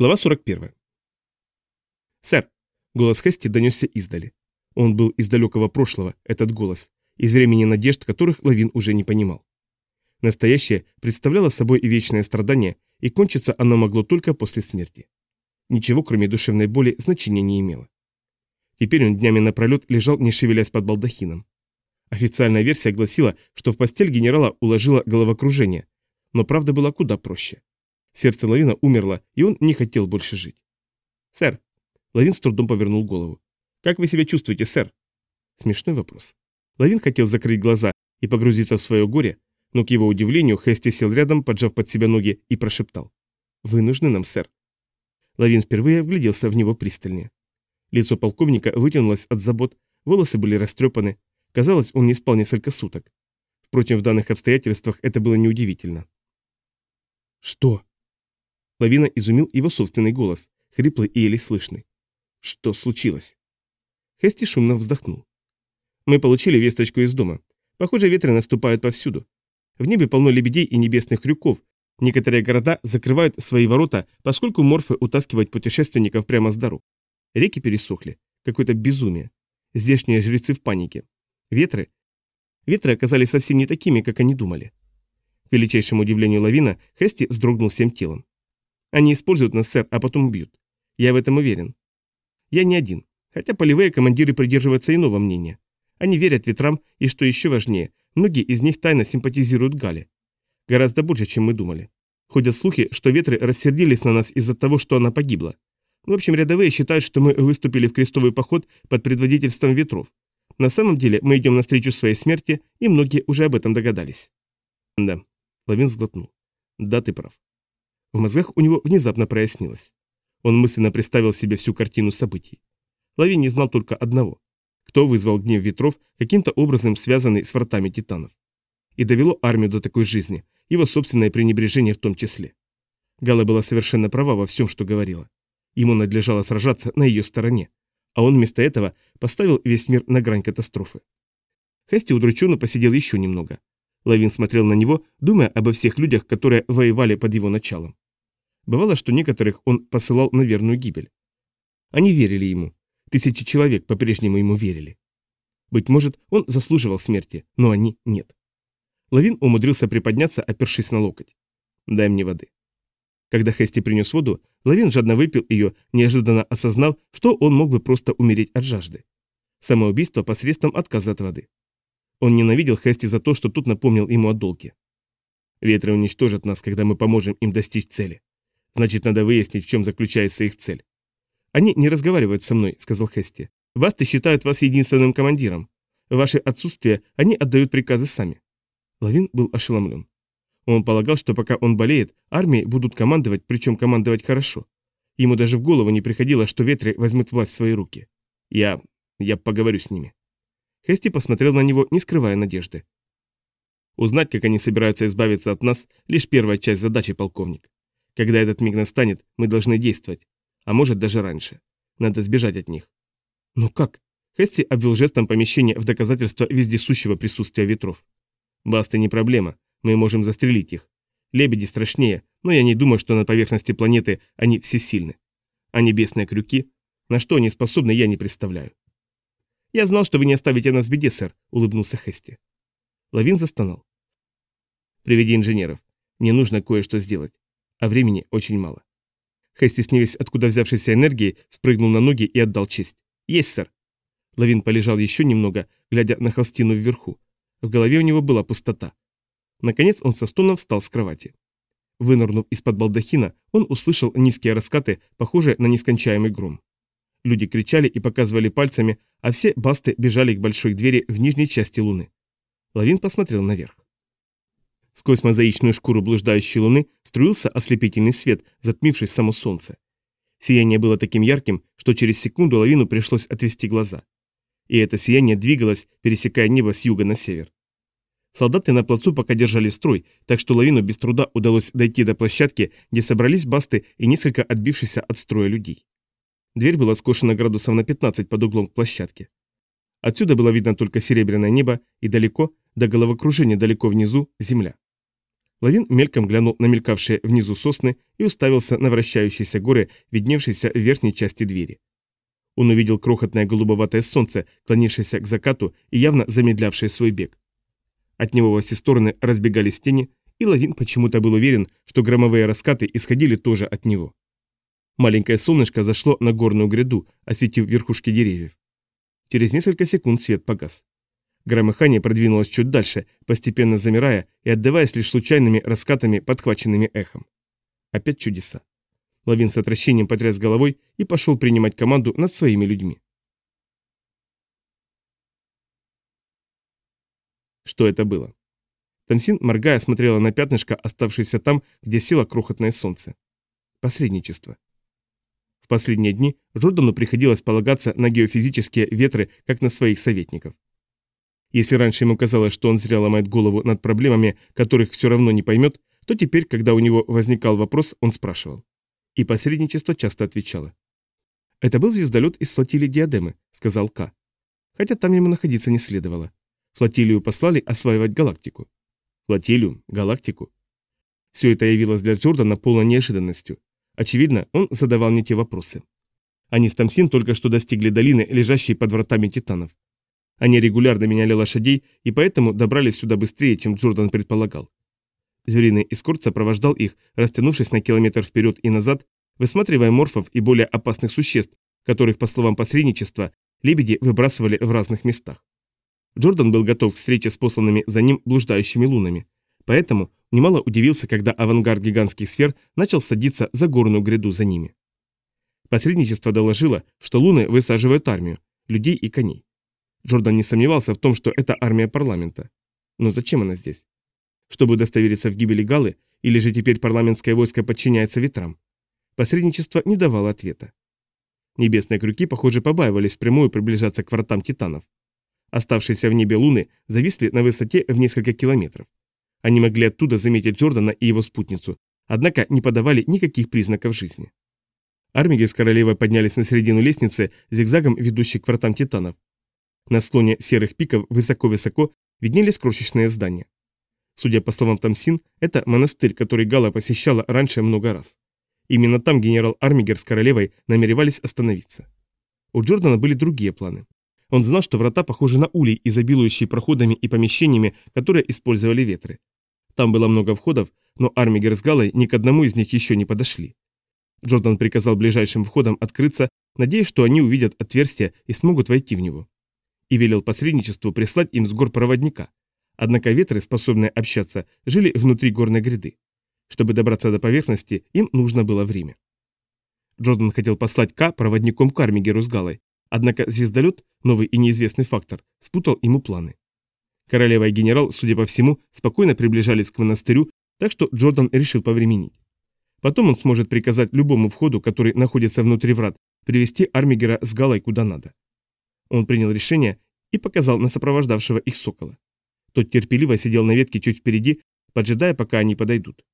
Глава 41. «Сэр!» — голос Хести донесся издали. Он был из далекого прошлого, этот голос, из времени надежд, которых Лавин уже не понимал. Настоящее представляло собой и вечное страдание, и кончиться оно могло только после смерти. Ничего, кроме душевной боли, значения не имело. Теперь он днями напролет лежал, не шевелясь под балдахином. Официальная версия гласила, что в постель генерала уложило головокружение, но правда была куда проще. Сердце Лавина умерло, и он не хотел больше жить. «Сэр!» Лавин с трудом повернул голову. «Как вы себя чувствуете, сэр?» Смешной вопрос. Лавин хотел закрыть глаза и погрузиться в свое горе, но к его удивлению Хести сел рядом, поджав под себя ноги, и прошептал. «Вы нужны нам, сэр». Лавин впервые вгляделся в него пристальнее. Лицо полковника вытянулось от забот, волосы были растрепаны. Казалось, он не спал несколько суток. Впрочем, в данных обстоятельствах это было неудивительно. «Что?» Лавина изумил его собственный голос, хриплый и еле слышный. Что случилось? Хести шумно вздохнул. Мы получили весточку из дома. Похоже, ветры наступают повсюду. В небе полно лебедей и небесных крюков. Некоторые города закрывают свои ворота, поскольку морфы утаскивают путешественников прямо с дорог. Реки пересохли. Какое-то безумие. Здешние жрецы в панике. Ветры? Ветры оказались совсем не такими, как они думали. К величайшему удивлению Лавина, Хести вздрогнул всем телом. Они используют нас, сэр, а потом убьют. Я в этом уверен. Я не один, хотя полевые командиры придерживаются иного мнения. Они верят ветрам, и, что еще важнее, многие из них тайно симпатизируют Гале. Гораздо больше, чем мы думали. Ходят слухи, что ветры рассердились на нас из-за того, что она погибла. В общем, рядовые считают, что мы выступили в крестовый поход под предводительством ветров. На самом деле мы идем навстречу своей смерти, и многие уже об этом догадались. Да, Лавин сглотнул. Да, ты прав. В мозгах у него внезапно прояснилось. Он мысленно представил себе всю картину событий. Лавин не знал только одного. Кто вызвал гнев ветров, каким-то образом связанный с вратами титанов. И довело армию до такой жизни, его собственное пренебрежение в том числе. Гала была совершенно права во всем, что говорила. Ему надлежало сражаться на ее стороне, а он вместо этого поставил весь мир на грань катастрофы. Хести удрученно посидел еще немного. Лавин смотрел на него, думая обо всех людях, которые воевали под его началом. Бывало, что некоторых он посылал на верную гибель. Они верили ему. Тысячи человек по-прежнему ему верили. Быть может, он заслуживал смерти, но они нет. Лавин умудрился приподняться, опершись на локоть. «Дай мне воды». Когда Хести принес воду, Лавин жадно выпил ее, неожиданно осознав, что он мог бы просто умереть от жажды. Самоубийство посредством отказа от воды. Он ненавидел Хести за то, что тут напомнил ему о долге. Ветры уничтожат нас, когда мы поможем им достичь цели. Значит, надо выяснить, в чем заключается их цель. Они не разговаривают со мной, сказал Хести. Вас-то считают вас единственным командиром. Ваше отсутствие они отдают приказы сами. Лавин был ошеломлен. Он полагал, что пока он болеет, армии будут командовать, причем командовать хорошо. Ему даже в голову не приходило, что ветры возьмут власть в свои руки. Я... я поговорю с ними. Хести посмотрел на него, не скрывая надежды. Узнать, как они собираются избавиться от нас, лишь первая часть задачи, полковник. Когда этот миг настанет, мы должны действовать. А может, даже раньше. Надо сбежать от них. Ну как? Хесси обвел жестом помещение в доказательство вездесущего присутствия ветров. Басты не проблема, мы можем застрелить их. Лебеди страшнее, но я не думаю, что на поверхности планеты они всесильны. А небесные крюки? На что они способны, я не представляю. «Я знал, что вы не оставите нас в беде, сэр», — улыбнулся Хести. Лавин застонал. «Приведи инженеров. Мне нужно кое-что сделать а времени очень мало. Хести с невесть откуда взявшейся энергией спрыгнул на ноги и отдал честь. «Есть, сэр!» Лавин полежал еще немного, глядя на холстину вверху. В голове у него была пустота. Наконец он со стоном встал с кровати. Вынырнув из-под балдахина, он услышал низкие раскаты, похожие на нескончаемый гром. Люди кричали и показывали пальцами, а все басты бежали к большой двери в нижней части луны. Лавин посмотрел наверх. Сквозь мозаичную шкуру блуждающей луны струился ослепительный свет, затмивший само солнце. Сияние было таким ярким, что через секунду лавину пришлось отвести глаза. И это сияние двигалось, пересекая небо с юга на север. Солдаты на плацу пока держали строй, так что лавину без труда удалось дойти до площадки, где собрались басты и несколько отбившихся от строя людей. Дверь была скошена градусов на 15 под углом к площадке. Отсюда было видно только серебряное небо и далеко, до головокружения далеко внизу, земля. Лавин мельком глянул на мелькавшие внизу сосны и уставился на вращающиеся горы, видневшиеся в верхней части двери. Он увидел крохотное голубоватое солнце, клонившееся к закату и явно замедлявшее свой бег. От него во все стороны разбегались тени, и Лавин почему-то был уверен, что громовые раскаты исходили тоже от него. Маленькое солнышко зашло на горную гряду, осветив верхушки деревьев. Через несколько секунд свет погас. Громыхание продвинулось чуть дальше, постепенно замирая и отдаваясь лишь случайными раскатами, подхваченными эхом. Опять чудеса. Лавин с отвращением потряс головой и пошел принимать команду над своими людьми. Что это было? Тамсин, моргая, смотрела на пятнышко, оставшееся там, где село крохотное солнце. Посредничество. В последние дни Жордану приходилось полагаться на геофизические ветры, как на своих советников. Если раньше ему казалось, что он зря ломает голову над проблемами, которых все равно не поймет, то теперь, когда у него возникал вопрос, он спрашивал. И посредничество часто отвечало. «Это был звездолет из флотилии Диадемы», — сказал К. Хотя там ему находиться не следовало. Флотилию послали осваивать галактику. Флотилию, галактику. Все это явилось для Джордана полной неожиданностью. Очевидно, он задавал не те вопросы. Они с Тамсин только что достигли долины, лежащей под вратами титанов. Они регулярно меняли лошадей и поэтому добрались сюда быстрее, чем Джордан предполагал. Звериный эскорт сопровождал их, растянувшись на километр вперед и назад, высматривая морфов и более опасных существ, которых, по словам посредничества, лебеди выбрасывали в разных местах. Джордан был готов к встрече с посланными за ним блуждающими лунами, поэтому немало удивился, когда авангард гигантских сфер начал садиться за горную гряду за ними. Посредничество доложило, что луны высаживают армию, людей и коней. Джордан не сомневался в том, что это армия парламента. Но зачем она здесь? Чтобы удостовериться в гибели Галы, или же теперь парламентское войско подчиняется ветрам? Посредничество не давало ответа. Небесные крюки, похоже, побаивались впрямую приближаться к вратам титанов. Оставшиеся в небе луны зависли на высоте в несколько километров. Они могли оттуда заметить Джордана и его спутницу, однако не подавали никаких признаков жизни. Армиги с королевой поднялись на середину лестницы, зигзагом ведущей к вратам титанов, на склоне серых пиков высоко-высоко виднелись крошечные здания. Судя по словам Тамсин, это монастырь, который Гала посещала раньше много раз. Именно там генерал Армигер с королевой намеревались остановиться. У Джордана были другие планы. Он знал, что врата похожи на улей, изобилующие проходами и помещениями, которые использовали ветры. Там было много входов, но Армигер с Галой ни к одному из них еще не подошли. Джордан приказал ближайшим входам открыться, надеясь, что они увидят отверстие и смогут войти в него и велел посредничеству прислать им с гор проводника. Однако ветры, способные общаться, жили внутри горной гряды. Чтобы добраться до поверхности, им нужно было время. Джордан хотел послать К проводником к Армигеру с Галой, однако звездолет, новый и неизвестный фактор, спутал ему планы. Королева и генерал, судя по всему, спокойно приближались к монастырю, так что Джордан решил повременить. Потом он сможет приказать любому входу, который находится внутри врат, привести Армигера с Галой куда надо. Он принял решение и показал на сопровождавшего их сокола. Тот терпеливо сидел на ветке чуть впереди, поджидая, пока они подойдут.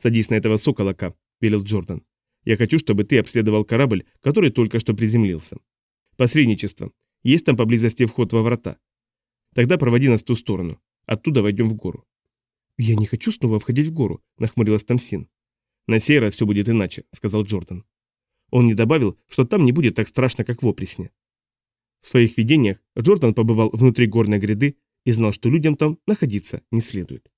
«Садись на этого сокола, Ка», — велел Джордан. «Я хочу, чтобы ты обследовал корабль, который только что приземлился. Посредничество. Есть там поблизости вход во врата. Тогда проводи нас в ту сторону. Оттуда войдем в гору». «Я не хочу снова входить в гору», — нахмурилась Тамсин. «На сей раз все будет иначе», — сказал Джордан. Он не добавил, что там не будет так страшно, как в Опресне. В своих видениях Джордан побывал внутри горной гряды и знал, что людям там находиться не следует.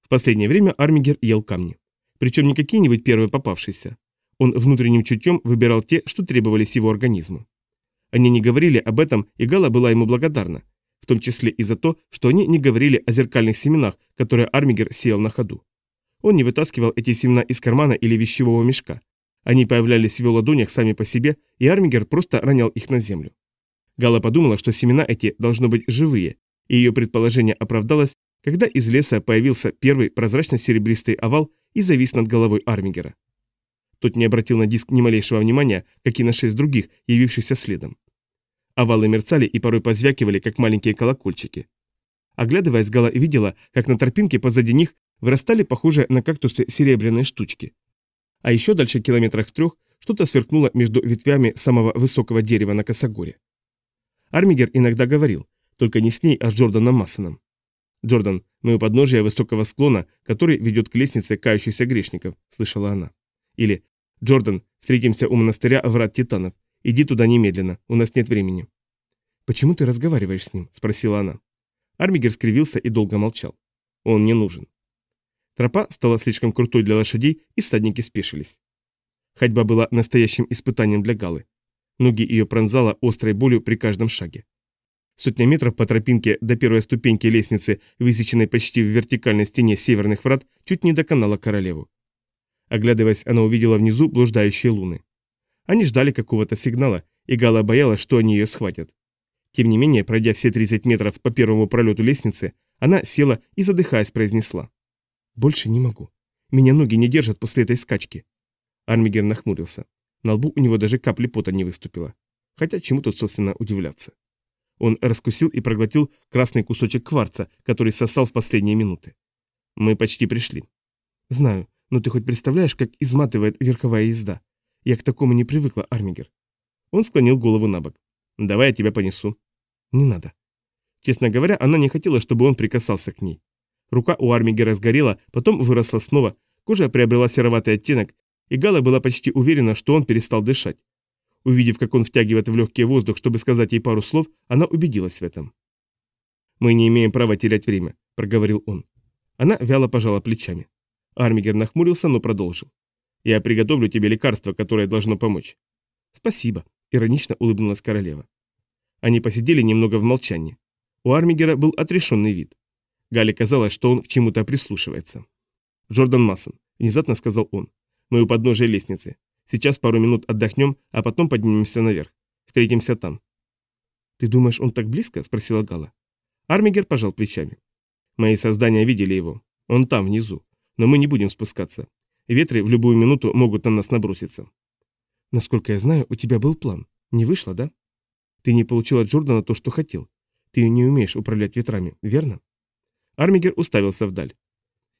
В последнее время Армигер ел камни. Причем не какие-нибудь первые попавшиеся. Он внутренним чутьем выбирал те, что требовались его организму. Они не говорили об этом, и Гала была ему благодарна, в том числе и за то, что они не говорили о зеркальных семенах, которые Армигер сеял на ходу. Он не вытаскивал эти семена из кармана или вещевого мешка. Они появлялись в его ладонях сами по себе, и Армигер просто ронял их на землю. Гала подумала, что семена эти должны быть живые, и ее предположение оправдалось, когда из леса появился первый прозрачно-серебристый овал и завис над головой Армигера. Тот не обратил на диск ни малейшего внимания, как и на шесть других, явившихся следом. Овалы мерцали и порой позвякивали, как маленькие колокольчики. Оглядываясь, Гала видела, как на тропинке позади них вырастали похожие на кактусы серебряные штучки. А еще дальше километрах трех что-то сверкнуло между ветвями самого высокого дерева на косогоре. Армигер иногда говорил, только не с ней, а с Джорданом Массоном. «Джордан, мы у подножия высокого склона, который ведет к лестнице кающихся грешников», — слышала она. Или «Джордан, встретимся у монастыря врат Титанов. Иди туда немедленно, у нас нет времени». «Почему ты разговариваешь с ним?» — спросила она. Армигер скривился и долго молчал. «Он не нужен». Тропа стала слишком крутой для лошадей, и всадники спешились. Ходьба была настоящим испытанием для Галы. Ноги ее пронзала острой болью при каждом шаге. Сотня метров по тропинке до первой ступеньки лестницы, высеченной почти в вертикальной стене северных врат, чуть не доконала королеву. Оглядываясь, она увидела внизу блуждающие луны. Они ждали какого-то сигнала, и Гала боялась, что они ее схватят. Тем не менее, пройдя все 30 метров по первому пролету лестницы, она села и, задыхаясь, произнесла. «Больше не могу. Меня ноги не держат после этой скачки». Армигер нахмурился. На лбу у него даже капли пота не выступило. Хотя чему тут, собственно, удивляться. Он раскусил и проглотил красный кусочек кварца, который сосал в последние минуты. «Мы почти пришли». «Знаю, но ты хоть представляешь, как изматывает верховая езда? Я к такому не привыкла, Армигер». Он склонил голову на бок. «Давай я тебя понесу». «Не надо». Честно говоря, она не хотела, чтобы он прикасался к ней. Рука у Армигера сгорела, потом выросла снова, кожа приобрела сероватый оттенок, и Гала была почти уверена, что он перестал дышать. Увидев, как он втягивает в легкий воздух, чтобы сказать ей пару слов, она убедилась в этом. «Мы не имеем права терять время», — проговорил он. Она вяло пожала плечами. Армигер нахмурился, но продолжил. «Я приготовлю тебе лекарство, которое должно помочь». «Спасибо», — иронично улыбнулась королева. Они посидели немного в молчании. У Армигера был отрешенный вид. Гале казалось, что он к чему-то прислушивается. «Джордан Массон», — внезапно сказал он. «Мы у подножия лестницы. Сейчас пару минут отдохнем, а потом поднимемся наверх. Встретимся там». «Ты думаешь, он так близко?» – спросила Гала. Армигер пожал плечами. «Мои создания видели его. Он там, внизу. Но мы не будем спускаться. Ветры в любую минуту могут на нас наброситься». «Насколько я знаю, у тебя был план. Не вышло, да? Ты не получил от Джордана то, что хотел. Ты не умеешь управлять ветрами, верно?» Армигер уставился вдаль.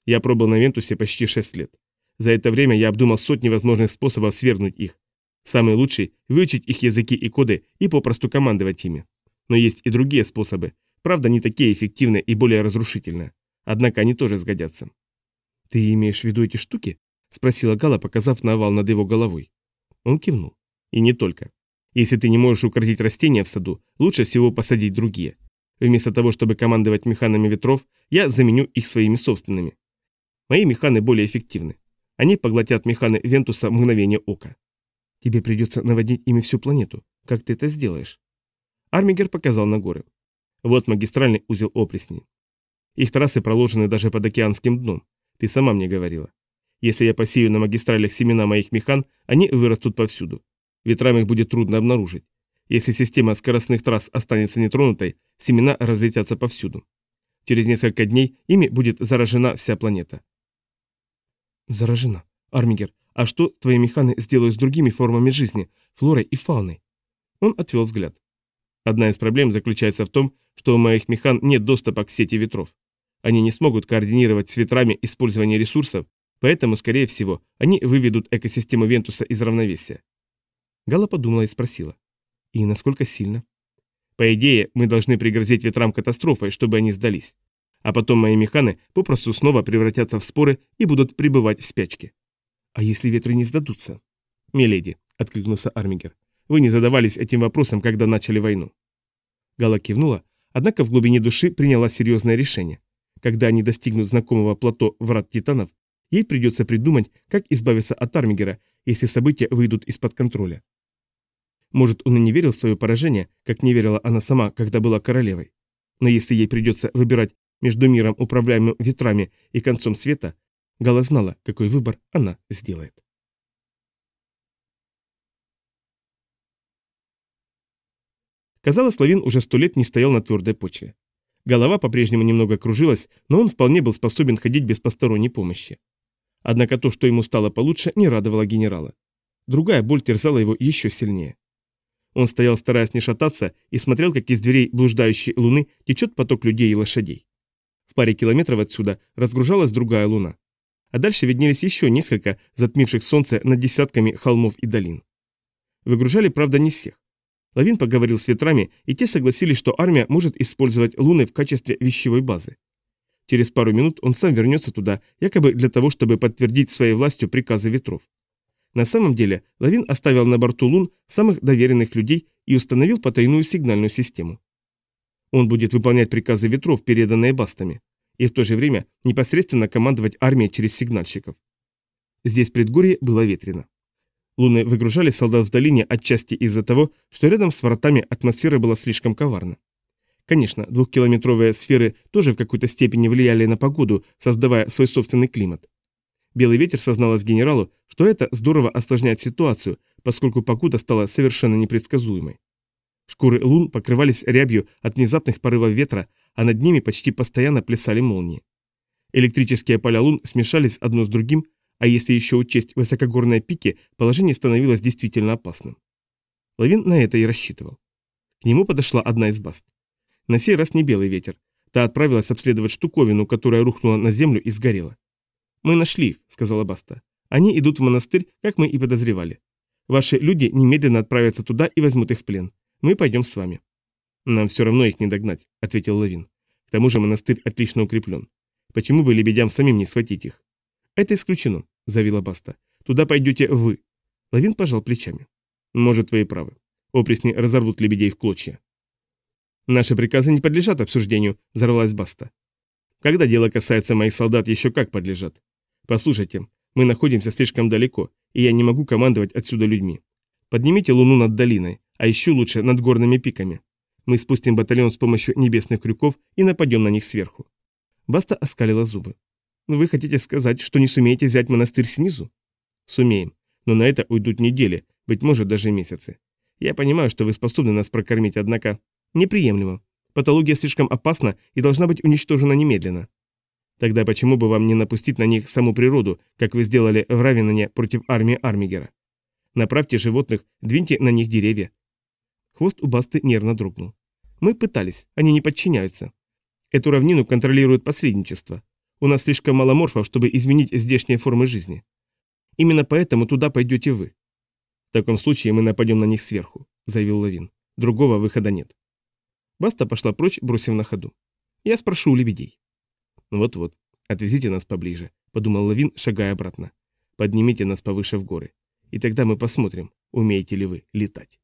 «Я пробыл на Вентусе почти шесть лет. За это время я обдумал сотни возможных способов свергнуть их. Самый лучший – выучить их языки и коды и попросту командовать ими. Но есть и другие способы, правда не такие эффективные и более разрушительные. Однако они тоже сгодятся. «Ты имеешь в виду эти штуки?» – спросила Гала, показав на овал над его головой. Он кивнул. «И не только. Если ты не можешь укротить растения в саду, лучше всего посадить другие. Вместо того, чтобы командовать механами ветров, я заменю их своими собственными. Мои механы более эффективны. Они поглотят механы Вентуса мгновение ока. Тебе придется наводить ими всю планету. Как ты это сделаешь? Армигер показал на горы. Вот магистральный узел опресней. Их трассы проложены даже под океанским дном. Ты сама мне говорила. Если я посею на магистралях семена моих механ, они вырастут повсюду. Ветрам их будет трудно обнаружить. Если система скоростных трасс останется нетронутой, семена разлетятся повсюду. Через несколько дней ими будет заражена вся планета. Заражена. Армигер, а что твои механы сделают с другими формами жизни, флорой и фауной? Он отвел взгляд. Одна из проблем заключается в том, что у моих механ нет доступа к сети ветров. Они не смогут координировать с ветрами использование ресурсов, поэтому, скорее всего, они выведут экосистему Вентуса из равновесия. Гала подумала и спросила. И насколько сильно? По идее, мы должны пригрозить ветрам катастрофой, чтобы они сдались а потом мои механы попросту снова превратятся в споры и будут пребывать в спячке. А если ветры не сдадутся? Миледи, откликнулся Армигер, вы не задавались этим вопросом, когда начали войну. Гала кивнула, однако в глубине души приняла серьезное решение. Когда они достигнут знакомого плато врат титанов, ей придется придумать, как избавиться от Армигера, если события выйдут из-под контроля. Может, он и не верил в свое поражение, как не верила она сама, когда была королевой. Но если ей придется выбирать между миром, управляемым ветрами, и концом света, Гала знала, какой выбор она сделает. Казалось, Лавин уже сто лет не стоял на твердой почве. Голова по-прежнему немного кружилась, но он вполне был способен ходить без посторонней помощи. Однако то, что ему стало получше, не радовало генерала. Другая боль терзала его еще сильнее. Он стоял, стараясь не шататься, и смотрел, как из дверей блуждающей луны течет поток людей и лошадей паре километров отсюда разгружалась другая луна. А дальше виднелись еще несколько затмивших солнце над десятками холмов и долин. Выгружали, правда, не всех. Лавин поговорил с ветрами, и те согласились, что армия может использовать луны в качестве вещевой базы. Через пару минут он сам вернется туда, якобы для того, чтобы подтвердить своей властью приказы ветров. На самом деле, Лавин оставил на борту лун самых доверенных людей и установил потайную сигнальную систему. Он будет выполнять приказы ветров, переданные бастами, и в то же время непосредственно командовать армией через сигнальщиков. Здесь предгорье было ветрено. Луны выгружали солдат в долине отчасти из-за того, что рядом с вратами атмосфера была слишком коварна. Конечно, двухкилометровые сферы тоже в какой-то степени влияли на погоду, создавая свой собственный климат. Белый ветер созналось генералу, что это здорово осложняет ситуацию, поскольку погода стала совершенно непредсказуемой. Шкуры лун покрывались рябью от внезапных порывов ветра, а над ними почти постоянно плясали молнии. Электрические поля лун смешались одно с другим, а если еще учесть высокогорные пики, положение становилось действительно опасным. Лавин на это и рассчитывал. К нему подошла одна из баст. На сей раз не белый ветер. Та отправилась обследовать штуковину, которая рухнула на землю и сгорела. «Мы нашли их», — сказала Баста. «Они идут в монастырь, как мы и подозревали. Ваши люди немедленно отправятся туда и возьмут их в плен. Мы пойдем с вами». «Нам все равно их не догнать», — ответил Лавин. «К тому же монастырь отлично укреплен. Почему бы лебедям самим не схватить их?» «Это исключено», — заявила Баста. «Туда пойдете вы». Лавин пожал плечами. «Может, вы и правы. Опресни разорвут лебедей в клочья. Наши приказы не подлежат обсуждению, взорвалась Баста. Когда дело касается моих солдат, еще как подлежат. Послушайте, мы находимся слишком далеко, и я не могу командовать отсюда людьми. Поднимите луну над долиной, а еще лучше над горными пиками. Мы спустим батальон с помощью небесных крюков и нападем на них сверху. Баста оскалила зубы. Вы хотите сказать, что не сумеете взять монастырь снизу? Сумеем, но на это уйдут недели, быть может даже месяцы. Я понимаю, что вы способны нас прокормить, однако Неприемлемо. Патология слишком опасна и должна быть уничтожена немедленно. Тогда почему бы вам не напустить на них саму природу, как вы сделали в Равенане против армии Армигера? Направьте животных, двиньте на них деревья. Хвост у Басты нервно дрогнул. Мы пытались, они не подчиняются. Эту равнину контролирует посредничество. У нас слишком мало морфов, чтобы изменить здешние формы жизни. Именно поэтому туда пойдете вы. В таком случае мы нападем на них сверху, заявил Лавин. Другого выхода нет. Баста пошла прочь, бросив на ходу. «Я спрошу у лебедей». «Вот-вот, отвезите нас поближе», — подумал Лавин, шагая обратно. «Поднимите нас повыше в горы, и тогда мы посмотрим, умеете ли вы летать».